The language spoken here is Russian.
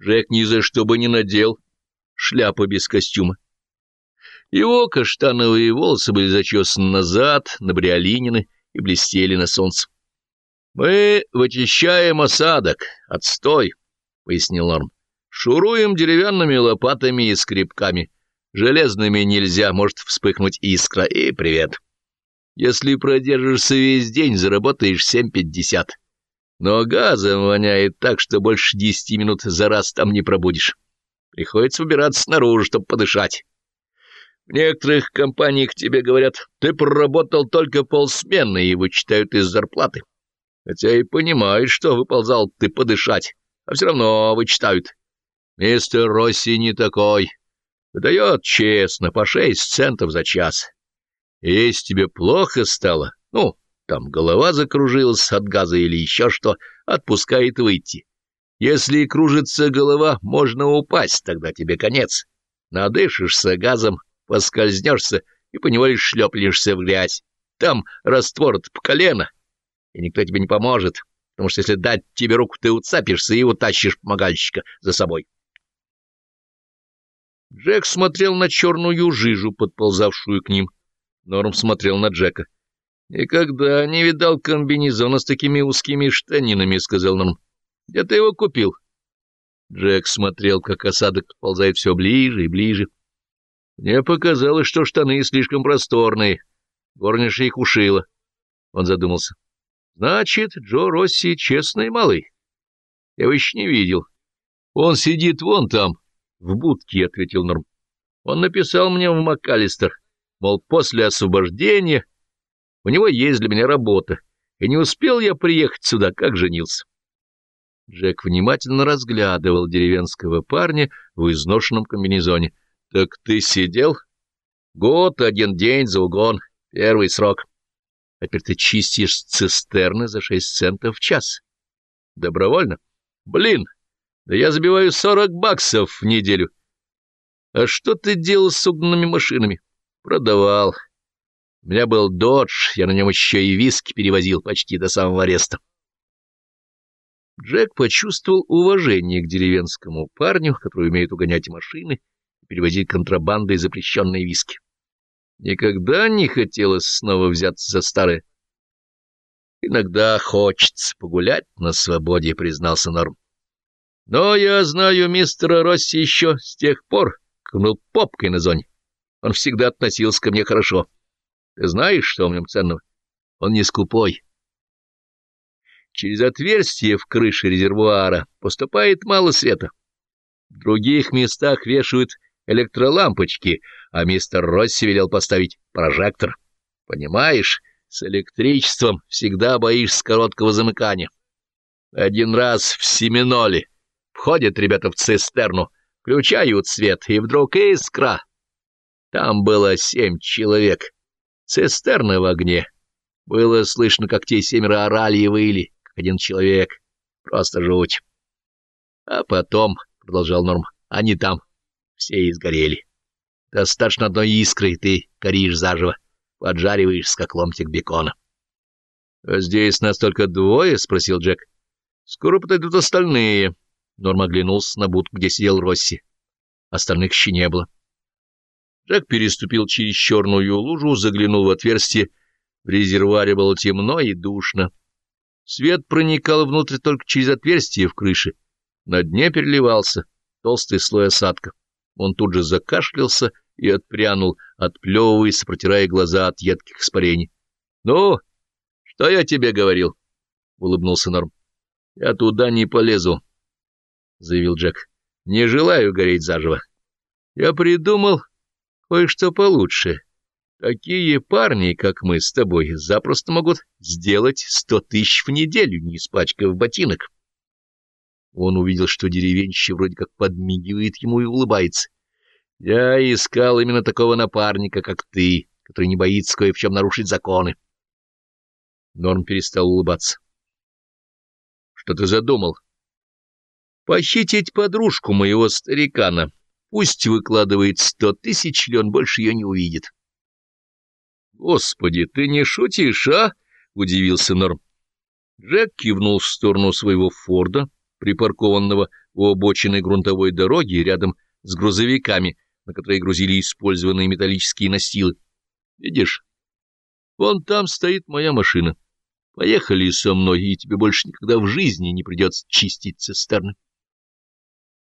Джек ни за что бы не надел шляпу без костюма. Его каштановые волосы были зачесаны назад, набриолинены и блестели на солнце. — Мы вычищаем осадок, отстой, — пояснил Норм. — Шуруем деревянными лопатами и скребками. Железными нельзя, может вспыхнуть искра, и привет. Если продержишься весь день, заработаешь семь пятьдесят. Но газом воняет так, что больше десяти минут за раз там не пробудешь. Приходится выбираться снаружи, чтобы подышать. В некоторых компаниях тебе говорят, ты проработал только полсмены и вычитают из зарплаты. Хотя и понимают, что выползал ты подышать, а все равно вычитают. Мистер Росси не такой. Выдает честно, по шесть центов за час. Если тебе плохо стало, ну, там голова закружилась от газа или еще что, отпускает выйти. Если кружится голова, можно упасть, тогда тебе конец. Надышишься газом, поскользнешься и поневоле шлепнешься в грязь. Там раствор по колено, и никто тебе не поможет, потому что если дать тебе руку, ты уцапишься и утащишь помогальщика за собой. Джек смотрел на черную жижу, подползавшую к ним. Норм смотрел на Джека. «Никогда не видал комбинезона с такими узкими штанинами», — сказал Норм. Где ты его купил? Джек смотрел, как осадок ползает все ближе и ближе. Мне показалось, что штаны слишком просторные. Горниша их ушила. Он задумался. Значит, Джо Росси честный малый. Я его еще не видел. Он сидит вон там, в будке, — ответил Норм. Он написал мне в МакАлистер, мол, после освобождения у него есть для меня работа, и не успел я приехать сюда, как женился. Джек внимательно разглядывал деревенского парня в изношенном комбинезоне. — Так ты сидел? — Год, один день за угон, первый срок. А теперь ты чистишь цистерны за шесть центов в час. — Добровольно? — Блин, да я забиваю сорок баксов в неделю. — А что ты делал с угнанными машинами? — Продавал. У меня был додж, я на нем еще и виски перевозил почти до самого ареста. Джек почувствовал уважение к деревенскому парню, который умеет угонять машины и перевозить контрабандой запрещенные виски. Никогда не хотелось снова взяться за старое. «Иногда хочется погулять на свободе», — признался Норм. «Но я знаю мистера Росси еще с тех пор, как был попкой на зоне. Он всегда относился ко мне хорошо. Ты знаешь, что в нем ценного? Он не скупой». Через отверстие в крыше резервуара поступает мало света. В других местах вешают электролампочки, а мистер Росси велел поставить прожектор. Понимаешь, с электричеством всегда боишься короткого замыкания. Один раз в Семеноле входят ребята в цистерну, включают свет, и вдруг искра. Там было семь человек. Цистерна в огне. Было слышно, как те семеро орали и выли один человек. Просто жуть. А потом, — продолжал Норм, — они там все изгорели. Достаточно одной искры, ты горишь заживо, поджариваешься, как ломтик бекона. — А здесь нас только двое? — спросил Джек. — Скоро подойдут остальные. Норм оглянулся на будку, где сидел Росси. Остальных еще не было. Джек переступил через черную лужу, заглянул в отверстие. В резервуаре было темно и душно. Свет проникал внутрь только через отверстие в крыше. На дне переливался толстый слой осадка. Он тут же закашлялся и отпрянул, отплевываясь, протирая глаза от едких испарений. — Ну, что я тебе говорил? — улыбнулся Норм. — Я туда не полезу, — заявил Джек. — Не желаю гореть заживо. Я придумал кое-что получше. Такие парни, как мы с тобой, запросто могут сделать сто тысяч в неделю, не испачкав ботинок. Он увидел, что деревенщик вроде как подмигивает ему и улыбается. Я искал именно такого напарника, как ты, который не боится кое в чем нарушить законы. Норм перестал улыбаться. — Что ты задумал? — Похитить подружку моего старикана. Пусть выкладывает сто тысяч, или он больше ее не увидит. — «Господи, ты не шутишь, а?» — удивился Норм. Джек кивнул в сторону своего Форда, припаркованного у обочины грунтовой дороги рядом с грузовиками, на которые грузили использованные металлические настилы. Видишь, вон там стоит моя машина. Поехали со мной, и тебе больше никогда в жизни не придется чистить цистерны.